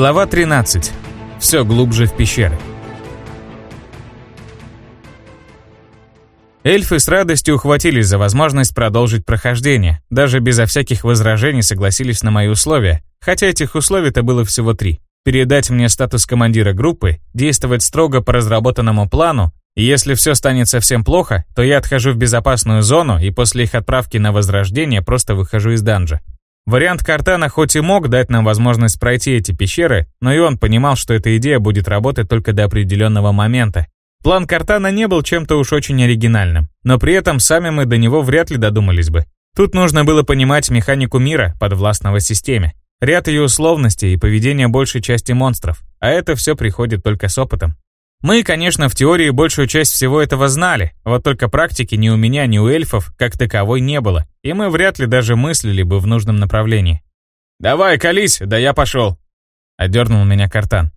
Глава 13. Все глубже в пещеры. Эльфы с радостью ухватились за возможность продолжить прохождение, даже безо всяких возражений согласились на мои условия, хотя этих условий-то было всего три. Передать мне статус командира группы, действовать строго по разработанному плану, и если все станет совсем плохо, то я отхожу в безопасную зону и после их отправки на возрождение просто выхожу из данжа. Вариант Картана хоть и мог дать нам возможность пройти эти пещеры, но и он понимал, что эта идея будет работать только до определенного момента, План Картана не был чем-то уж очень оригинальным, но при этом сами мы до него вряд ли додумались бы. Тут нужно было понимать механику мира, подвластного системе, ряд ее условностей и поведение большей части монстров, а это все приходит только с опытом. Мы, конечно, в теории большую часть всего этого знали, вот только практики ни у меня, ни у эльфов как таковой не было, и мы вряд ли даже мыслили бы в нужном направлении. «Давай, колись, да я пошел!» — одернул меня Картан.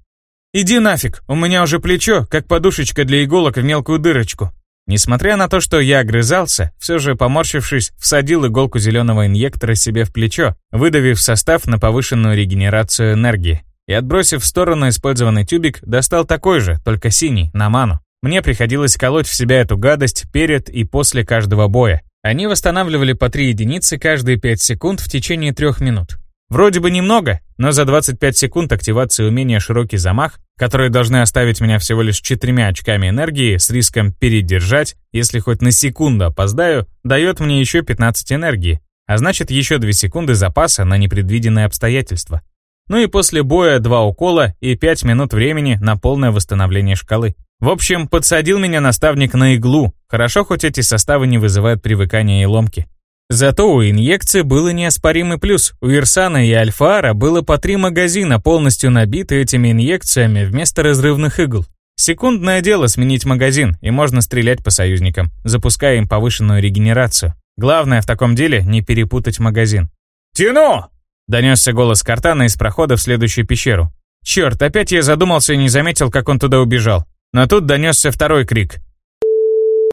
«Иди нафиг, у меня уже плечо, как подушечка для иголок в мелкую дырочку». Несмотря на то, что я огрызался, все же, поморщившись, всадил иголку зеленого инъектора себе в плечо, выдавив состав на повышенную регенерацию энергии. И отбросив в сторону использованный тюбик, достал такой же, только синий, на ману. Мне приходилось колоть в себя эту гадость перед и после каждого боя. Они восстанавливали по 3 единицы каждые 5 секунд в течение 3 минут. Вроде бы немного, но за 25 секунд активации умения «Широкий замах», которые должны оставить меня всего лишь четырьмя очками энергии с риском передержать, если хоть на секунду опоздаю, дает мне еще 15 энергии, а значит еще 2 секунды запаса на непредвиденные обстоятельства. Ну и после боя 2 укола и 5 минут времени на полное восстановление шкалы. В общем, подсадил меня наставник на иглу. Хорошо, хоть эти составы не вызывают привыкания и ломки. Зато у инъекции был неоспоримый плюс. У Ирсана и Альфара было по три магазина, полностью набиты этими инъекциями вместо разрывных игл. Секундное дело сменить магазин, и можно стрелять по союзникам, запуская им повышенную регенерацию. Главное в таком деле не перепутать магазин. «Тяну!» — донесся голос Картана из прохода в следующую пещеру. Черт, опять я задумался и не заметил, как он туда убежал. Но тут донесся второй крик.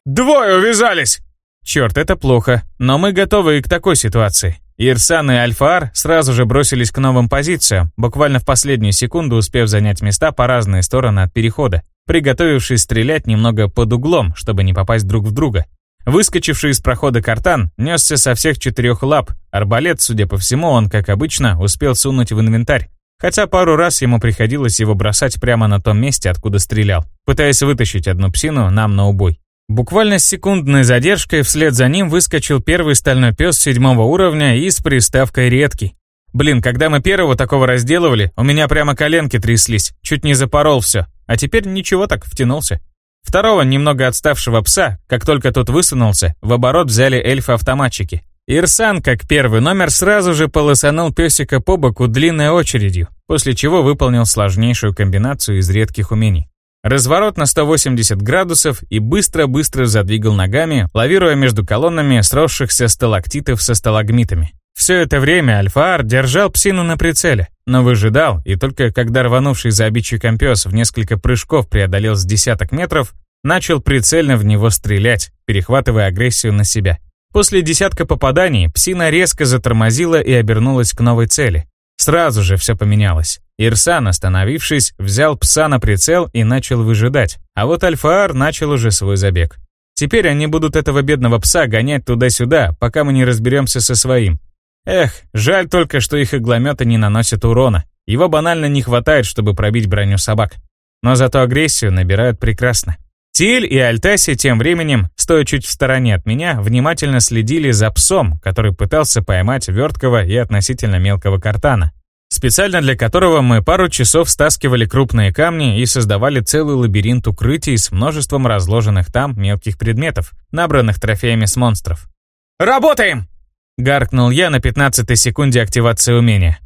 «Двое увязались!» Черт, это плохо, но мы готовы и к такой ситуации. Ирсан и Альфаар сразу же бросились к новым позициям, буквально в последнюю секунду успев занять места по разные стороны от перехода, приготовившись стрелять немного под углом, чтобы не попасть друг в друга. Выскочивший из прохода картан несся со всех четырех лап. Арбалет, судя по всему, он, как обычно, успел сунуть в инвентарь. Хотя пару раз ему приходилось его бросать прямо на том месте, откуда стрелял, пытаясь вытащить одну псину нам на убой. Буквально с секундной задержкой вслед за ним выскочил первый стальной пес седьмого уровня и с приставкой «редкий». Блин, когда мы первого такого разделывали, у меня прямо коленки тряслись, чуть не запорол все, а теперь ничего так втянулся. Второго, немного отставшего пса, как только тот высунулся, в оборот взяли эльфы-автоматчики. Ирсан, как первый номер, сразу же полосанул песика по боку длинной очередью, после чего выполнил сложнейшую комбинацию из редких умений. Разворот на 180 градусов и быстро-быстро задвигал ногами, лавируя между колоннами сросшихся сталактитов со сталагмитами. Все это время Альфаар держал псину на прицеле, но выжидал, и только когда рванувший за обидчиком пес в несколько прыжков преодолел с десяток метров, начал прицельно в него стрелять, перехватывая агрессию на себя. После десятка попаданий псина резко затормозила и обернулась к новой цели. Сразу же все поменялось. Ирсан, остановившись, взял пса на прицел и начал выжидать. А вот Альфаар начал уже свой забег. Теперь они будут этого бедного пса гонять туда-сюда, пока мы не разберемся со своим. Эх, жаль только, что их иглометы не наносят урона. Его банально не хватает, чтобы пробить броню собак. Но зато агрессию набирают прекрасно. Тиль и Альтаси тем временем, стоя чуть в стороне от меня, внимательно следили за псом, который пытался поймать верткого и относительно мелкого картана специально для которого мы пару часов стаскивали крупные камни и создавали целый лабиринт укрытий с множеством разложенных там мелких предметов, набранных трофеями с монстров. «Работаем!» — гаркнул я на 15-й секунде активации умения.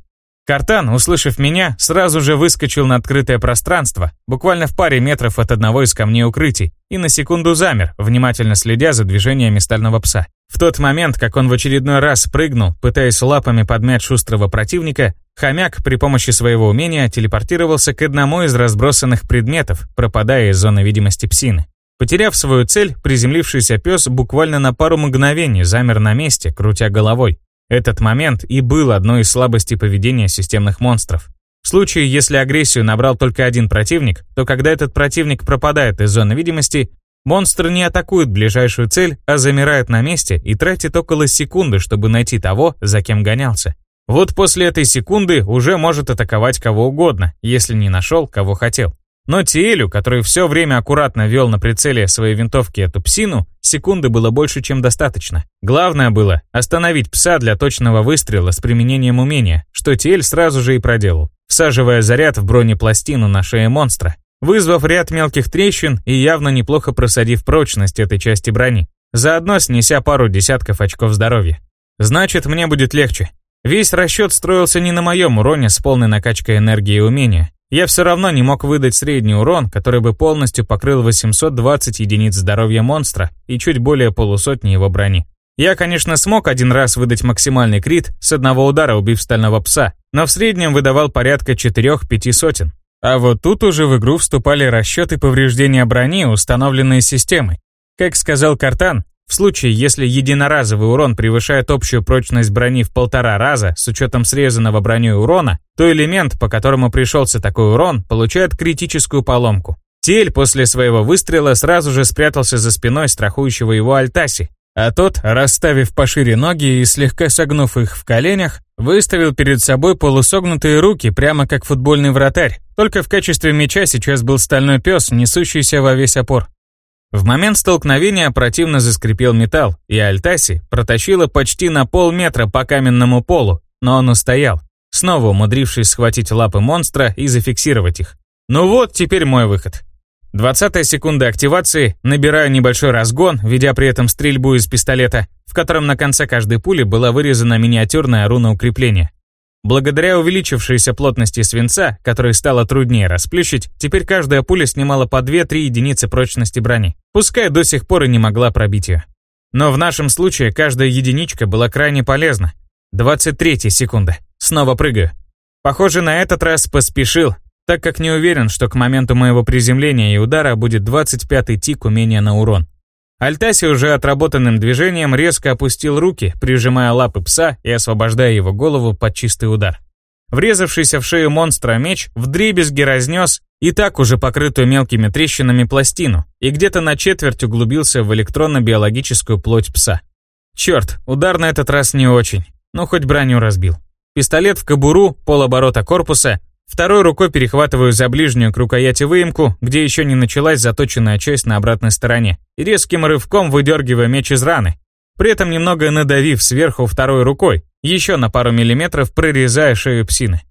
Картан, услышав меня, сразу же выскочил на открытое пространство, буквально в паре метров от одного из камней укрытий, и на секунду замер, внимательно следя за движениями стального пса. В тот момент, как он в очередной раз прыгнул, пытаясь лапами подмять шустрого противника, хомяк при помощи своего умения телепортировался к одному из разбросанных предметов, пропадая из зоны видимости псины. Потеряв свою цель, приземлившийся пес буквально на пару мгновений замер на месте, крутя головой. Этот момент и был одной из слабостей поведения системных монстров. В случае, если агрессию набрал только один противник, то когда этот противник пропадает из зоны видимости, монстр не атакует ближайшую цель, а замирает на месте и тратит около секунды, чтобы найти того, за кем гонялся. Вот после этой секунды уже может атаковать кого угодно, если не нашел, кого хотел. Но Тиэлю, который все время аккуратно вел на прицеле своей винтовки эту псину, секунды было больше, чем достаточно. Главное было остановить пса для точного выстрела с применением умения, что Тиэль сразу же и проделал, всаживая заряд в бронепластину на шее монстра, вызвав ряд мелких трещин и явно неплохо просадив прочность этой части брони, заодно снеся пару десятков очков здоровья. Значит, мне будет легче. Весь расчет строился не на моем уроне с полной накачкой энергии и умения, я все равно не мог выдать средний урон, который бы полностью покрыл 820 единиц здоровья монстра и чуть более полусотни его брони. Я, конечно, смог один раз выдать максимальный крит, с одного удара убив стального пса, но в среднем выдавал порядка 4-5 сотен. А вот тут уже в игру вступали расчеты повреждения брони, установленные системой. Как сказал Картан, в случае, если единоразовый урон превышает общую прочность брони в полтора раза с учетом срезанного броней урона, то элемент, по которому пришелся такой урон, получает критическую поломку. Тель после своего выстрела сразу же спрятался за спиной страхующего его Альтаси, а тот, расставив пошире ноги и слегка согнув их в коленях, выставил перед собой полусогнутые руки, прямо как футбольный вратарь, только в качестве мяча сейчас был стальной пес, несущийся во весь опор. В момент столкновения противно заскрипел металл, и Альтаси протащила почти на полметра по каменному полу, но он устоял, снова умудрившись схватить лапы монстра и зафиксировать их. Ну вот, теперь мой выход. Двадцатая секунда активации, набираю небольшой разгон, ведя при этом стрельбу из пистолета, в котором на конце каждой пули была вырезана миниатюрная руна укрепления. Благодаря увеличившейся плотности свинца, который стало труднее расплющить, теперь каждая пуля снимала по 2-3 единицы прочности брони, пускай до сих пор и не могла пробить ее. Но в нашем случае каждая единичка была крайне полезна. 23 секунда. Снова прыгаю. Похоже, на этот раз поспешил, так как не уверен, что к моменту моего приземления и удара будет 25-й тик умения на урон. Альтаси уже отработанным движением резко опустил руки, прижимая лапы пса и освобождая его голову под чистый удар. Врезавшийся в шею монстра меч вдребезги разнес и так уже покрытую мелкими трещинами пластину и где-то на четверть углубился в электронно-биологическую плоть пса. Черт, удар на этот раз не очень, но хоть броню разбил. Пистолет в кобуру, полоборота корпуса, Второй рукой перехватываю за ближнюю к рукояти выемку, где еще не началась заточенная часть на обратной стороне, и резким рывком выдергиваю меч из раны, при этом немного надавив сверху второй рукой, еще на пару миллиметров прорезая шею псины.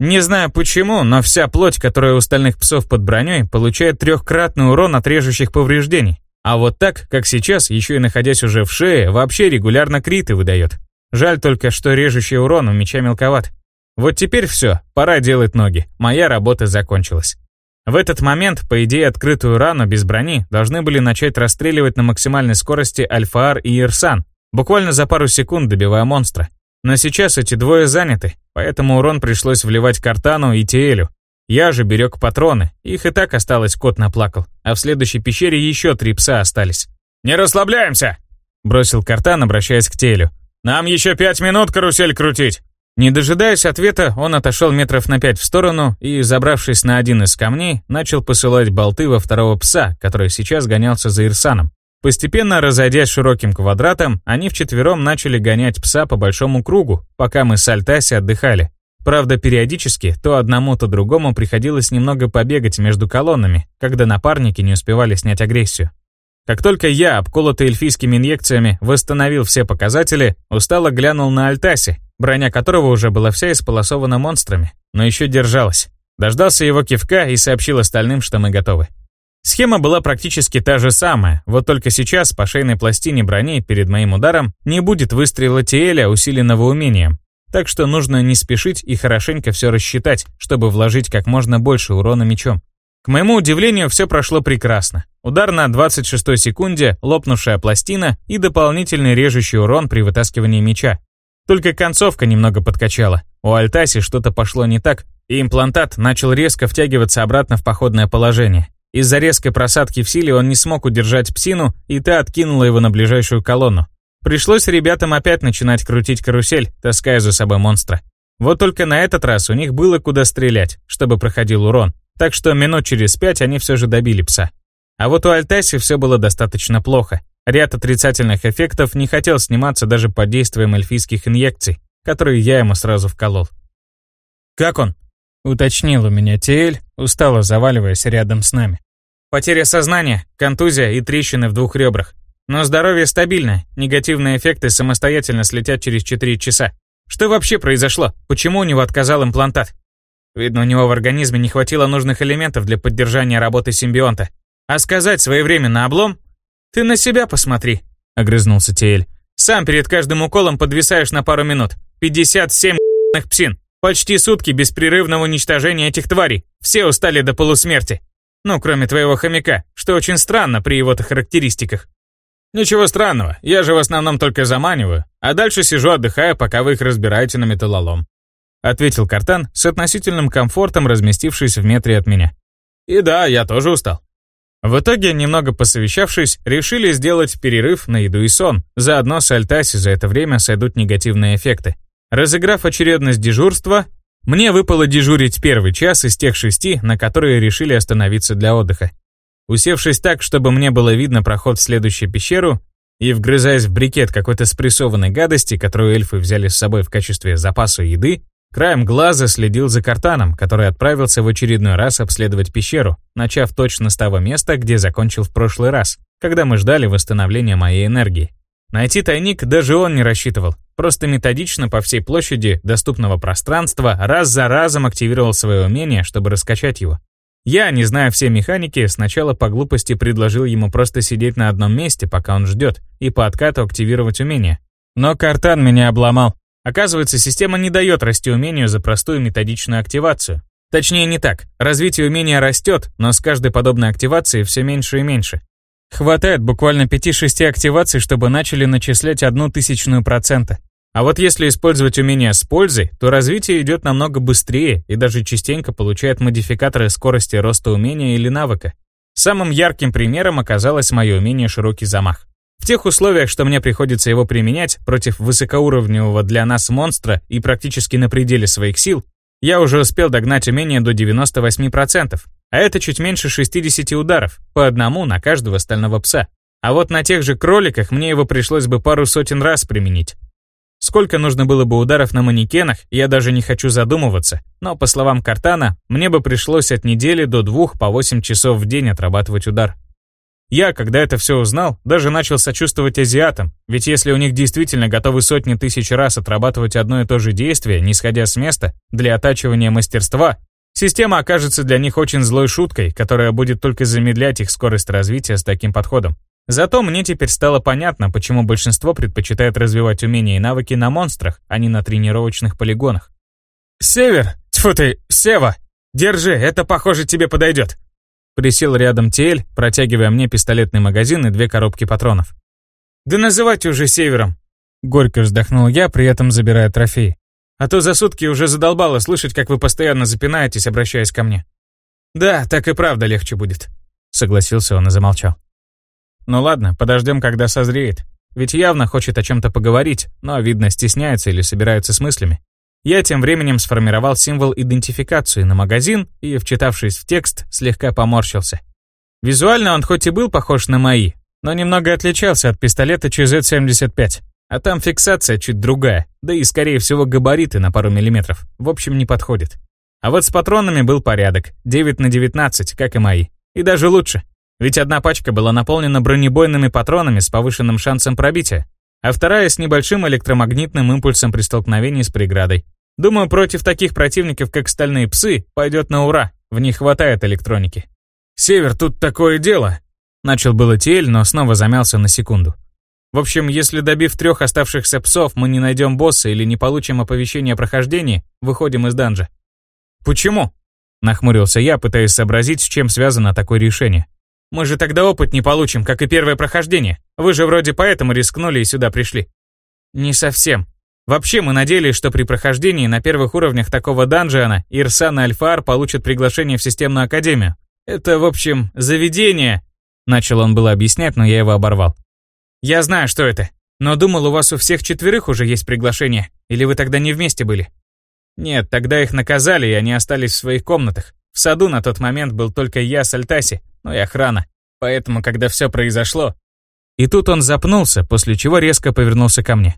Не знаю почему, но вся плоть, которая у стальных псов под броней, получает трехкратный урон от режущих повреждений. А вот так, как сейчас, еще и находясь уже в шее, вообще регулярно криты выдает. Жаль только, что режущий урон у меча мелковат. Вот теперь все, пора делать ноги, моя работа закончилась. В этот момент, по идее, открытую рану без брони должны были начать расстреливать на максимальной скорости Альфаар и Ирсан, буквально за пару секунд добивая монстра. Но сейчас эти двое заняты, поэтому урон пришлось вливать Картану и Тиэлю. Я же берег патроны, их и так осталось кот наплакал, а в следующей пещере еще три пса остались. «Не расслабляемся!» — бросил Картан, обращаясь к Тиэлю. «Нам еще пять минут карусель крутить!» Не дожидаясь ответа, он отошел метров на пять в сторону и, забравшись на один из камней, начал посылать болты во второго пса, который сейчас гонялся за Ирсаном. Постепенно разойдясь широким квадратом, они вчетвером начали гонять пса по большому кругу, пока мы с Альтаси отдыхали. Правда, периодически то одному, то другому приходилось немного побегать между колоннами, когда напарники не успевали снять агрессию. Как только я, обколотый эльфийскими инъекциями, восстановил все показатели, устало глянул на Альтаси, броня которого уже была вся исполосована монстрами, но еще держалась. Дождался его кивка и сообщил остальным, что мы готовы. Схема была практически та же самая, вот только сейчас по шейной пластине брони перед моим ударом не будет выстрела Тиэля, усиленного умением. Так что нужно не спешить и хорошенько все рассчитать, чтобы вложить как можно больше урона мечом. К моему удивлению, все прошло прекрасно. Удар на 26 секунде, лопнувшая пластина и дополнительный режущий урон при вытаскивании меча. Только концовка немного подкачала. У Альтаси что-то пошло не так, и имплантат начал резко втягиваться обратно в походное положение. Из-за резкой просадки в силе он не смог удержать псину, и та откинула его на ближайшую колонну. Пришлось ребятам опять начинать крутить карусель, таская за собой монстра. Вот только на этот раз у них было куда стрелять, чтобы проходил урон, так что минут через пять они все же добили пса. А вот у Альтаси все было достаточно плохо. Ряд отрицательных эффектов не хотел сниматься даже под действием эльфийских инъекций, которые я ему сразу вколол. «Как он?» — уточнил у меня Тиэль, устало заваливаясь рядом с нами. «Потеря сознания, контузия и трещины в двух ребрах. Но здоровье стабильно, негативные эффекты самостоятельно слетят через 4 часа. Что вообще произошло? Почему у него отказал имплантат? Видно, у него в организме не хватило нужных элементов для поддержания работы симбионта. А сказать своевременно облом? Ты на себя посмотри, огрызнулся Теэль. Сам перед каждым уколом подвисаешь на пару минут. 57 псин. Почти сутки беспрерывного уничтожения этих тварей. Все устали до полусмерти. Ну, кроме твоего хомяка, что очень странно при его-то характеристиках. «Ничего странного, я же в основном только заманиваю, а дальше сижу отдыхаю, пока вы их разбираете на металлолом», ответил Картан с относительным комфортом, разместившись в метре от меня. «И да, я тоже устал». В итоге, немного посовещавшись, решили сделать перерыв на еду и сон. Заодно с Альтаси за это время сойдут негативные эффекты. Разыграв очередность дежурства, мне выпало дежурить первый час из тех шести, на которые решили остановиться для отдыха. Усевшись так, чтобы мне было видно проход в следующую пещеру, и вгрызаясь в брикет какой-то спрессованной гадости, которую эльфы взяли с собой в качестве запаса еды, краем глаза следил за картаном, который отправился в очередной раз обследовать пещеру, начав точно с того места, где закончил в прошлый раз, когда мы ждали восстановления моей энергии. Найти тайник даже он не рассчитывал, просто методично по всей площади доступного пространства раз за разом активировал свое умение, чтобы раскачать его. Я, не зная все механики, сначала по глупости предложил ему просто сидеть на одном месте, пока он ждет, и по откату активировать умение. Но Картан меня обломал. Оказывается, система не дает расти умению за простую методичную активацию. Точнее, не так. Развитие умения растет, но с каждой подобной активацией все меньше и меньше. Хватает буквально 5-6 активаций, чтобы начали начислять одну тысячную процента. А вот если использовать умение с пользой, то развитие идет намного быстрее и даже частенько получает модификаторы скорости роста умения или навыка. Самым ярким примером оказалось мое умение «Широкий замах». В тех условиях, что мне приходится его применять против высокоуровневого для нас монстра и практически на пределе своих сил, я уже успел догнать умение до 98%, а это чуть меньше 60 ударов, по одному на каждого стального пса. А вот на тех же кроликах мне его пришлось бы пару сотен раз применить. Сколько нужно было бы ударов на манекенах, я даже не хочу задумываться, но, по словам Картана, мне бы пришлось от недели до двух по 8 часов в день отрабатывать удар. Я, когда это все узнал, даже начал сочувствовать азиатам, ведь если у них действительно готовы сотни тысяч раз отрабатывать одно и то же действие, не сходя с места, для оттачивания мастерства, система окажется для них очень злой шуткой, которая будет только замедлять их скорость развития с таким подходом. Зато мне теперь стало понятно, почему большинство предпочитает развивать умения и навыки на монстрах, а не на тренировочных полигонах. «Север! Тьфу ты, Сева! Держи, это, похоже, тебе подойдет!» Присел рядом Тель, протягивая мне пистолетный магазин и две коробки патронов. «Да называйте уже Севером!» Горько вздохнул я, при этом забирая трофей. «А то за сутки уже задолбало слышать, как вы постоянно запинаетесь, обращаясь ко мне». «Да, так и правда легче будет», — согласился он и замолчал. Ну ладно, подождем, когда созреет. Ведь явно хочет о чем-то поговорить, но, видно, стесняется или собирается с мыслями. Я тем временем сформировал символ идентификации на магазин и, вчитавшись в текст, слегка поморщился. Визуально он хоть и был похож на мои, но немного отличался от пистолета ЧЗ-75. А там фиксация чуть другая, да и, скорее всего, габариты на пару миллиметров. В общем, не подходит. А вот с патронами был порядок, 9 на 19, как и мои. И даже лучше. Ведь одна пачка была наполнена бронебойными патронами с повышенным шансом пробития, а вторая с небольшим электромагнитным импульсом при столкновении с преградой. Думаю, против таких противников, как стальные псы, пойдет на ура, в них хватает электроники. «Север, тут такое дело!» Начал было Тиэль, но снова замялся на секунду. В общем, если добив трех оставшихся псов, мы не найдем босса или не получим оповещение о прохождении, выходим из данжа. «Почему?» — нахмурился я, пытаясь сообразить, с чем связано такое решение. Мы же тогда опыт не получим, как и первое прохождение. Вы же вроде поэтому рискнули и сюда пришли. Не совсем. Вообще мы надеялись, что при прохождении на первых уровнях такого данжиана Ирсан и Альфар получат приглашение в системную академию. Это, в общем, заведение. Начал он было объяснять, но я его оборвал. Я знаю, что это. Но думал, у вас у всех четверых уже есть приглашение. Или вы тогда не вместе были? Нет, тогда их наказали, и они остались в своих комнатах. В саду на тот момент был только я с Альтаси, ну и охрана. Поэтому, когда все произошло... И тут он запнулся, после чего резко повернулся ко мне.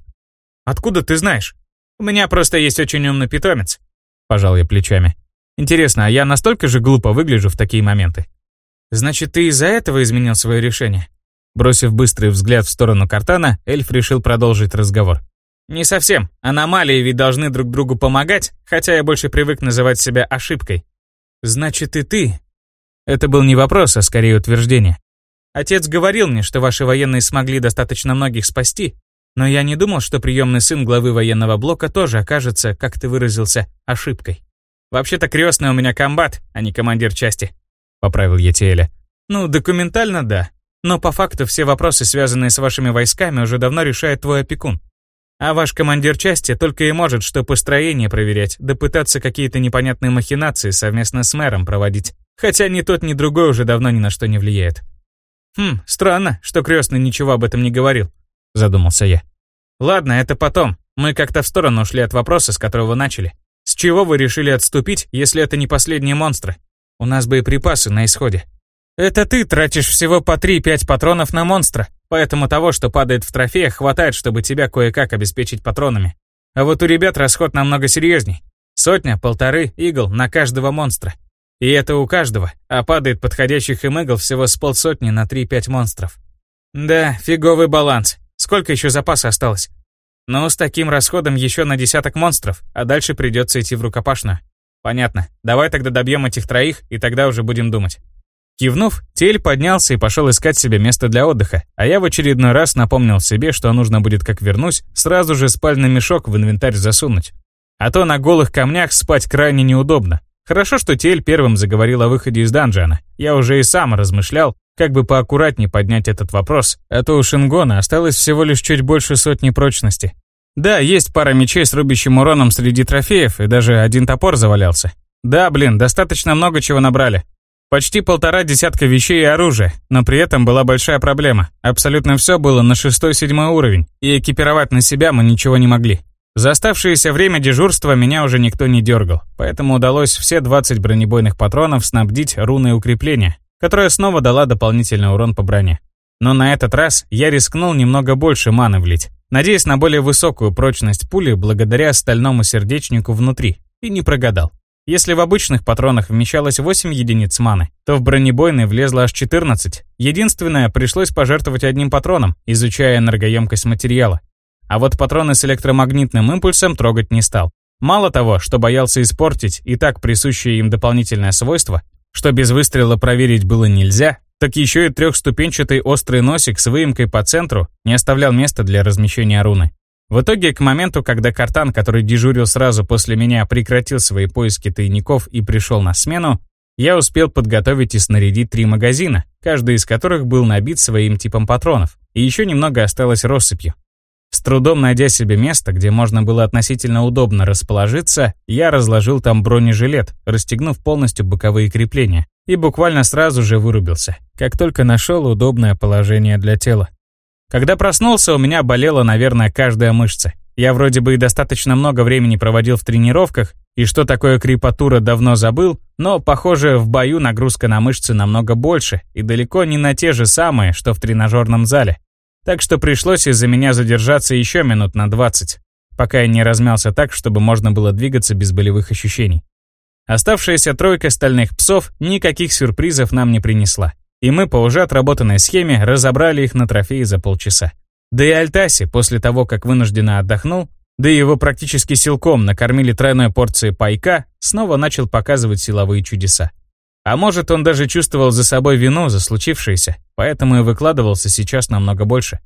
«Откуда ты знаешь? У меня просто есть очень умный питомец», — пожал я плечами. «Интересно, а я настолько же глупо выгляжу в такие моменты?» «Значит, ты из-за этого изменил свое решение?» Бросив быстрый взгляд в сторону картана, эльф решил продолжить разговор. «Не совсем. Аномалии ведь должны друг другу помогать, хотя я больше привык называть себя ошибкой. Значит, и ты это был не вопрос, а скорее утверждение. Отец говорил мне, что ваши военные смогли достаточно многих спасти, но я не думал, что приемный сын главы военного блока тоже окажется, как ты выразился, ошибкой. Вообще-то крестный у меня комбат, а не командир части, поправил я Тиэля. Ну, документально да, но по факту все вопросы, связанные с вашими войсками, уже давно решает твой опекун. А ваш командир части только и может что построение проверять, да пытаться какие-то непонятные махинации совместно с мэром проводить. Хотя ни тот, ни другой уже давно ни на что не влияет. Хм, странно, что крестный ничего об этом не говорил, задумался я. Ладно, это потом. Мы как-то в сторону ушли от вопроса, с которого начали. С чего вы решили отступить, если это не последние монстры? У нас боеприпасы на исходе. Это ты тратишь всего по 3-5 патронов на монстра, поэтому того, что падает в трофеях, хватает, чтобы тебя кое-как обеспечить патронами. А вот у ребят расход намного серьезней. Сотня, полторы игл на каждого монстра. И это у каждого, а падает подходящих им игл всего с полсотни на 3-5 монстров. Да, фиговый баланс. Сколько еще запаса осталось? Ну, с таким расходом еще на десяток монстров, а дальше придется идти в рукопашную. Понятно. Давай тогда добьем этих троих, и тогда уже будем думать. Кивнув, Тель поднялся и пошел искать себе место для отдыха, а я в очередной раз напомнил себе, что нужно будет, как вернусь, сразу же спальный мешок в инвентарь засунуть. А то на голых камнях спать крайне неудобно. Хорошо, что Тель первым заговорил о выходе из данжана. Я уже и сам размышлял, как бы поаккуратнее поднять этот вопрос, а то у Шингона осталось всего лишь чуть больше сотни прочности. Да, есть пара мечей с рубящим уроном среди трофеев, и даже один топор завалялся. Да, блин, достаточно много чего набрали. Почти полтора десятка вещей и оружия, но при этом была большая проблема. Абсолютно все было на шестой-седьмой уровень, и экипировать на себя мы ничего не могли. За оставшееся время дежурства меня уже никто не дергал, поэтому удалось все 20 бронебойных патронов снабдить руной укрепления, которая снова дала дополнительный урон по броне. Но на этот раз я рискнул немного больше маны влить, надеясь на более высокую прочность пули благодаря стальному сердечнику внутри, и не прогадал. Если в обычных патронах вмещалось 8 единиц маны, то в бронебойный влезло аж 14. Единственное, пришлось пожертвовать одним патроном, изучая энергоемкость материала. А вот патроны с электромагнитным импульсом трогать не стал. Мало того, что боялся испортить и так присущее им дополнительное свойство, что без выстрела проверить было нельзя, так еще и трехступенчатый острый носик с выемкой по центру не оставлял места для размещения руны. В итоге, к моменту, когда Картан, который дежурил сразу после меня, прекратил свои поиски тайников и пришел на смену, я успел подготовить и снарядить три магазина, каждый из которых был набит своим типом патронов, и еще немного осталось россыпью. С трудом найдя себе место, где можно было относительно удобно расположиться, я разложил там бронежилет, расстегнув полностью боковые крепления, и буквально сразу же вырубился, как только нашел удобное положение для тела. Когда проснулся, у меня болела, наверное, каждая мышца. Я вроде бы и достаточно много времени проводил в тренировках, и что такое крепатура давно забыл, но, похоже, в бою нагрузка на мышцы намного больше и далеко не на те же самые, что в тренажерном зале. Так что пришлось из-за меня задержаться еще минут на 20, пока я не размялся так, чтобы можно было двигаться без болевых ощущений. Оставшаяся тройка стальных псов никаких сюрпризов нам не принесла и мы по уже отработанной схеме разобрали их на трофеи за полчаса. Да и Альтаси, после того, как вынужденно отдохнул, да и его практически силком накормили тройной порцией пайка, снова начал показывать силовые чудеса. А может, он даже чувствовал за собой вину за случившееся, поэтому и выкладывался сейчас намного больше.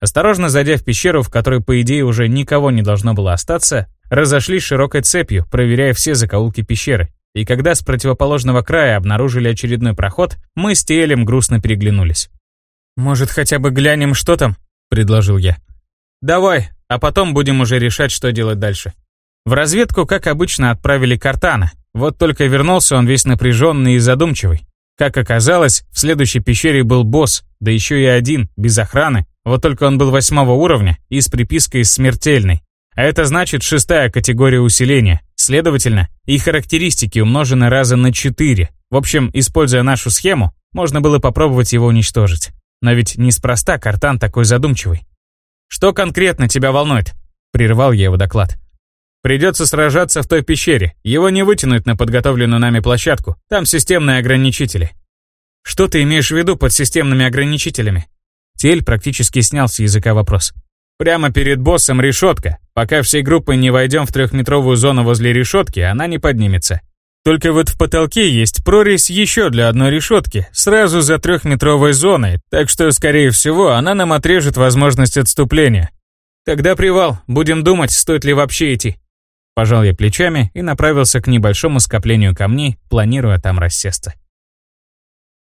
Осторожно зайдя в пещеру, в которой, по идее, уже никого не должно было остаться, разошлись широкой цепью, проверяя все закоулки пещеры, и когда с противоположного края обнаружили очередной проход, мы с Тиэлем грустно переглянулись. «Может, хотя бы глянем, что там?» — предложил я. «Давай, а потом будем уже решать, что делать дальше». В разведку, как обычно, отправили Картана. Вот только вернулся он весь напряженный и задумчивый. Как оказалось, в следующей пещере был босс, да еще и один, без охраны. Вот только он был восьмого уровня и с припиской «смертельный». А это значит шестая категория усиления, Следовательно, и характеристики умножены раза на 4. В общем, используя нашу схему, можно было попробовать его уничтожить. Но ведь неспроста Картан такой задумчивый. «Что конкретно тебя волнует?» — прервал я его доклад. «Придется сражаться в той пещере. Его не вытянуть на подготовленную нами площадку. Там системные ограничители». «Что ты имеешь в виду под системными ограничителями?» Тель практически снял с языка вопрос. «Прямо перед боссом решетка. Пока всей группой не войдем в трехметровую зону возле решетки, она не поднимется. Только вот в потолке есть прорезь еще для одной решетки, сразу за трехметровой зоной, так что, скорее всего, она нам отрежет возможность отступления. Тогда привал, будем думать, стоит ли вообще идти. Пожал я плечами и направился к небольшому скоплению камней, планируя там рассесться.